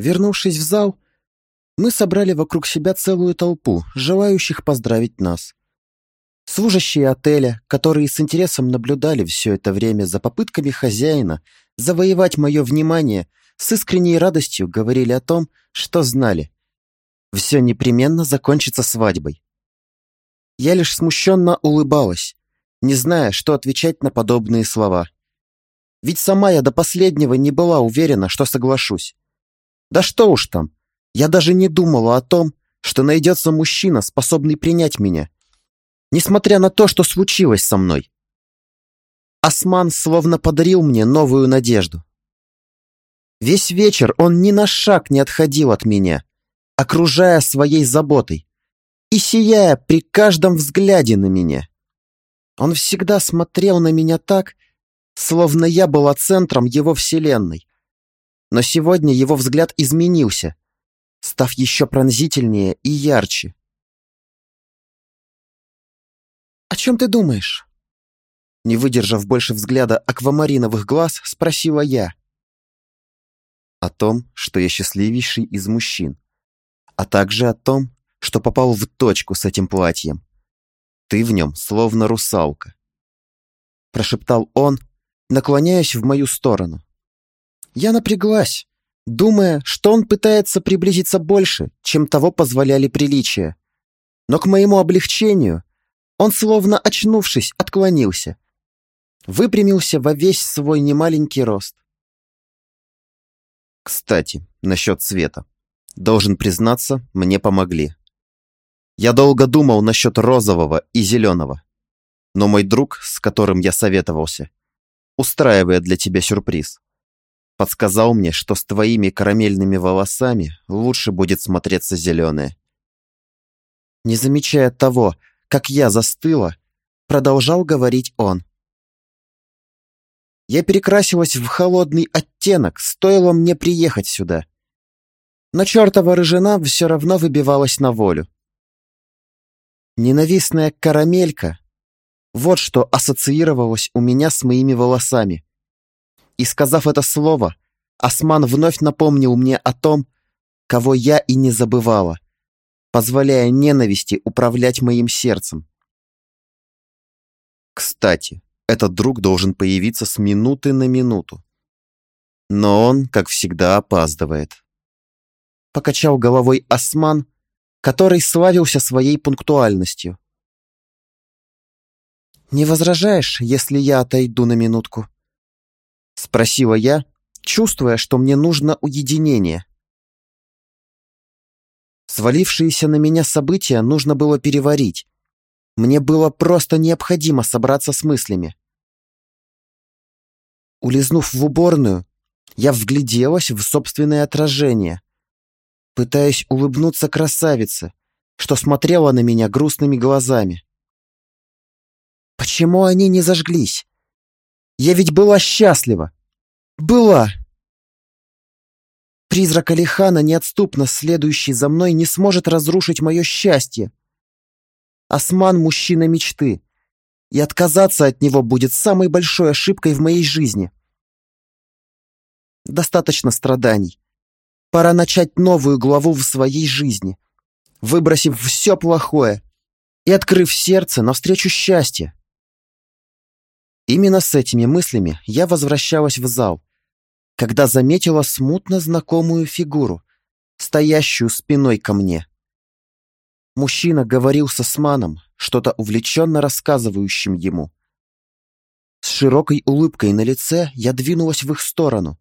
Вернувшись в зал, мы собрали вокруг себя целую толпу, желающих поздравить нас. Служащие отеля, которые с интересом наблюдали все это время за попытками хозяина завоевать мое внимание, с искренней радостью говорили о том, что знали. Все непременно закончится свадьбой. Я лишь смущенно улыбалась, не зная, что отвечать на подобные слова. Ведь сама я до последнего не была уверена, что соглашусь. Да что уж там, я даже не думала о том, что найдется мужчина, способный принять меня, несмотря на то, что случилось со мной. Осман словно подарил мне новую надежду. Весь вечер он ни на шаг не отходил от меня, окружая своей заботой и сияя при каждом взгляде на меня. Он всегда смотрел на меня так, словно я была центром его вселенной. Но сегодня его взгляд изменился, став еще пронзительнее и ярче. «О чем ты думаешь?» Не выдержав больше взгляда аквамариновых глаз, спросила я. О том, что я счастливейший из мужчин, а также о том, что попал в точку с этим платьем. Ты в нем словно русалка. Прошептал он, наклоняясь в мою сторону. Я напряглась, думая, что он пытается приблизиться больше, чем того позволяли приличия. Но к моему облегчению он, словно очнувшись, отклонился. Выпрямился во весь свой немаленький рост. Кстати, насчет цвета. Должен признаться, мне помогли. Я долго думал насчет розового и зеленого. Но мой друг, с которым я советовался, устраивая для тебя сюрприз, подсказал мне, что с твоими карамельными волосами лучше будет смотреться зеленое. Не замечая того, как я застыла, продолжал говорить он. Я перекрасилась в холодный оттенок, стоило мне приехать сюда. Но чертова рыжина все равно выбивалась на волю. Ненавистная карамелька — вот что ассоциировалось у меня с моими волосами. И сказав это слово, Осман вновь напомнил мне о том, кого я и не забывала — позволяя ненависти управлять моим сердцем. Кстати, этот друг должен появиться с минуты на минуту. Но он, как всегда, опаздывает. Покачал головой осман, который славился своей пунктуальностью. «Не возражаешь, если я отойду на минутку?» Спросила я, чувствуя, что мне нужно уединение. Свалившиеся на меня события нужно было переварить. Мне было просто необходимо собраться с мыслями. Улизнув в уборную, я вгляделась в собственное отражение, пытаясь улыбнуться красавице, что смотрела на меня грустными глазами. Почему они не зажглись? Я ведь была счастлива. Была. Призрак Алихана, неотступно следующий за мной, не сможет разрушить мое счастье. Осман — мужчина мечты, и отказаться от него будет самой большой ошибкой в моей жизни. Достаточно страданий. Пора начать новую главу в своей жизни, выбросив все плохое и открыв сердце навстречу счастью. Именно с этими мыслями я возвращалась в зал, когда заметила смутно знакомую фигуру, стоящую спиной ко мне. Мужчина говорил со Сманом, что-то увлеченно рассказывающим ему. С широкой улыбкой на лице я двинулась в их сторону,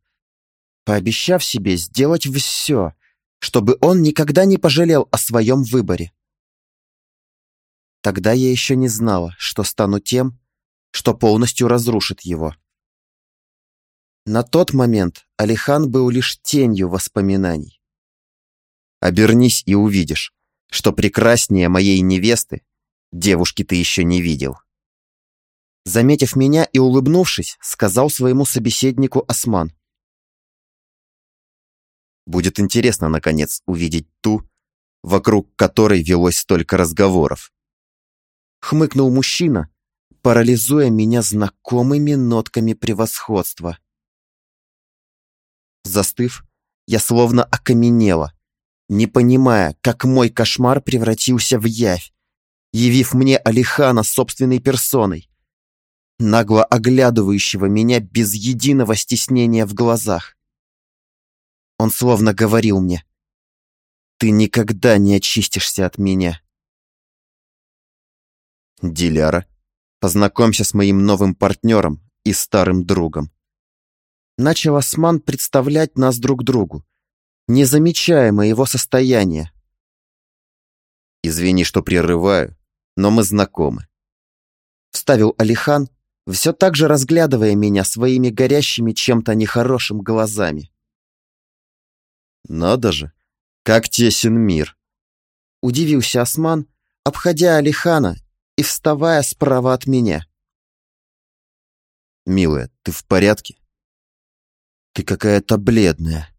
пообещав себе сделать все, чтобы он никогда не пожалел о своем выборе. Тогда я еще не знала, что стану тем, что полностью разрушит его. На тот момент Алихан был лишь тенью воспоминаний. Обернись и увидишь, что прекраснее моей невесты девушки ты еще не видел. Заметив меня и улыбнувшись, сказал своему собеседнику Осман. Будет интересно, наконец, увидеть ту, вокруг которой велось столько разговоров. Хмыкнул мужчина, парализуя меня знакомыми нотками превосходства. Застыв, Я словно окаменела, не понимая, как мой кошмар превратился в явь, явив мне Алихана собственной персоной, нагло оглядывающего меня без единого стеснения в глазах. Он словно говорил мне, «Ты никогда не очистишься от меня». Диляра, познакомься с моим новым партнером и старым другом. Начал Осман представлять нас друг другу, не замечая моего состояния. «Извини, что прерываю, но мы знакомы», — вставил Алихан, все так же разглядывая меня своими горящими чем-то нехорошим глазами. «Надо же, как тесен мир!» Удивился Осман, обходя Алихана и вставая справа от меня. «Милая, ты в порядке?» «Ты какая-то бледная»,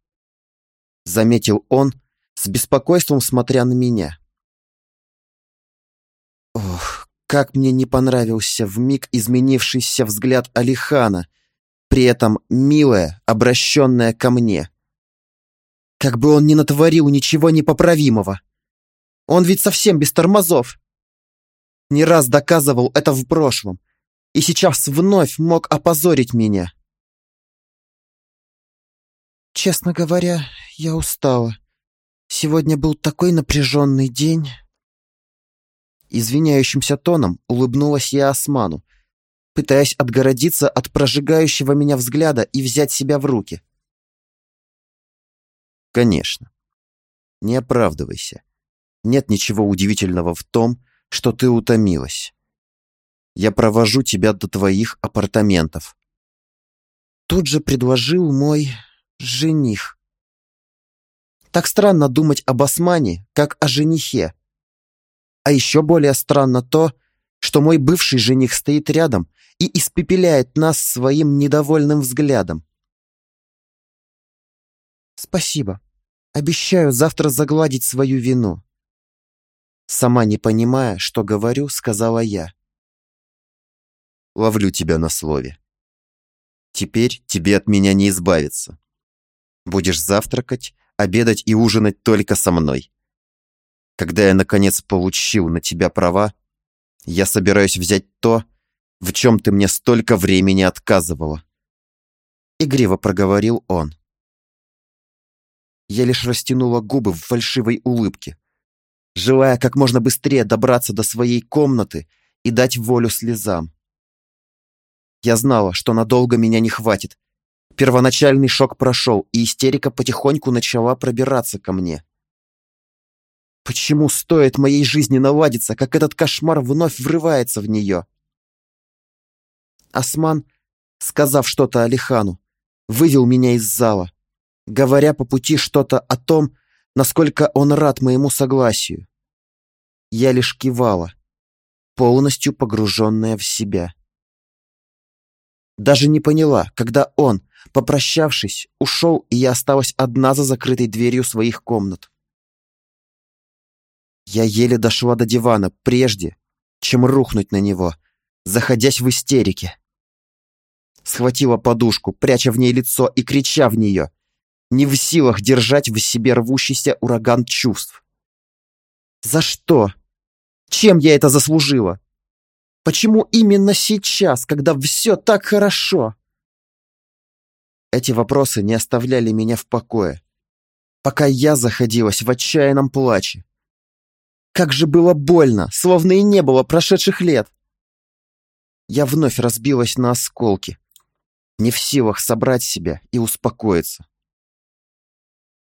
— заметил он, с беспокойством смотря на меня. Ох, как мне не понравился вмиг изменившийся взгляд Алихана, при этом милая, обращенная ко мне. Как бы он ни натворил ничего непоправимого. Он ведь совсем без тормозов. Не раз доказывал это в прошлом, и сейчас вновь мог опозорить меня. Честно говоря, я устала. Сегодня был такой напряженный день. Извиняющимся тоном улыбнулась я Осману, пытаясь отгородиться от прожигающего меня взгляда и взять себя в руки. Конечно. Не оправдывайся. Нет ничего удивительного в том, что ты утомилась. Я провожу тебя до твоих апартаментов. Тут же предложил мой жених. Так странно думать об Османе, как о женихе. А еще более странно то, что мой бывший жених стоит рядом и испепеляет нас своим недовольным взглядом. Спасибо. Обещаю завтра загладить свою вину. Сама не понимая, что говорю, сказала я. Ловлю тебя на слове. Теперь тебе от меня не избавиться. Будешь завтракать, обедать и ужинать только со мной. Когда я, наконец, получил на тебя права, я собираюсь взять то, в чем ты мне столько времени отказывала. Игриво проговорил он. Я лишь растянула губы в фальшивой улыбке, желая как можно быстрее добраться до своей комнаты и дать волю слезам. Я знала, что надолго меня не хватит. Первоначальный шок прошел, и истерика потихоньку начала пробираться ко мне. Почему стоит моей жизни наладиться, как этот кошмар вновь врывается в нее? Осман, сказав что-то Алихану, вывел меня из зала говоря по пути что-то о том, насколько он рад моему согласию. Я лишь кивала, полностью погруженная в себя. Даже не поняла, когда он, попрощавшись, ушел, и я осталась одна за закрытой дверью своих комнат. Я еле дошла до дивана, прежде, чем рухнуть на него, заходясь в истерике. Схватила подушку, пряча в ней лицо и крича в нее, не в силах держать в себе рвущийся ураган чувств. За что? Чем я это заслужила? Почему именно сейчас, когда все так хорошо? Эти вопросы не оставляли меня в покое, пока я заходилась в отчаянном плаче. Как же было больно, словно и не было прошедших лет. Я вновь разбилась на осколки, не в силах собрать себя и успокоиться.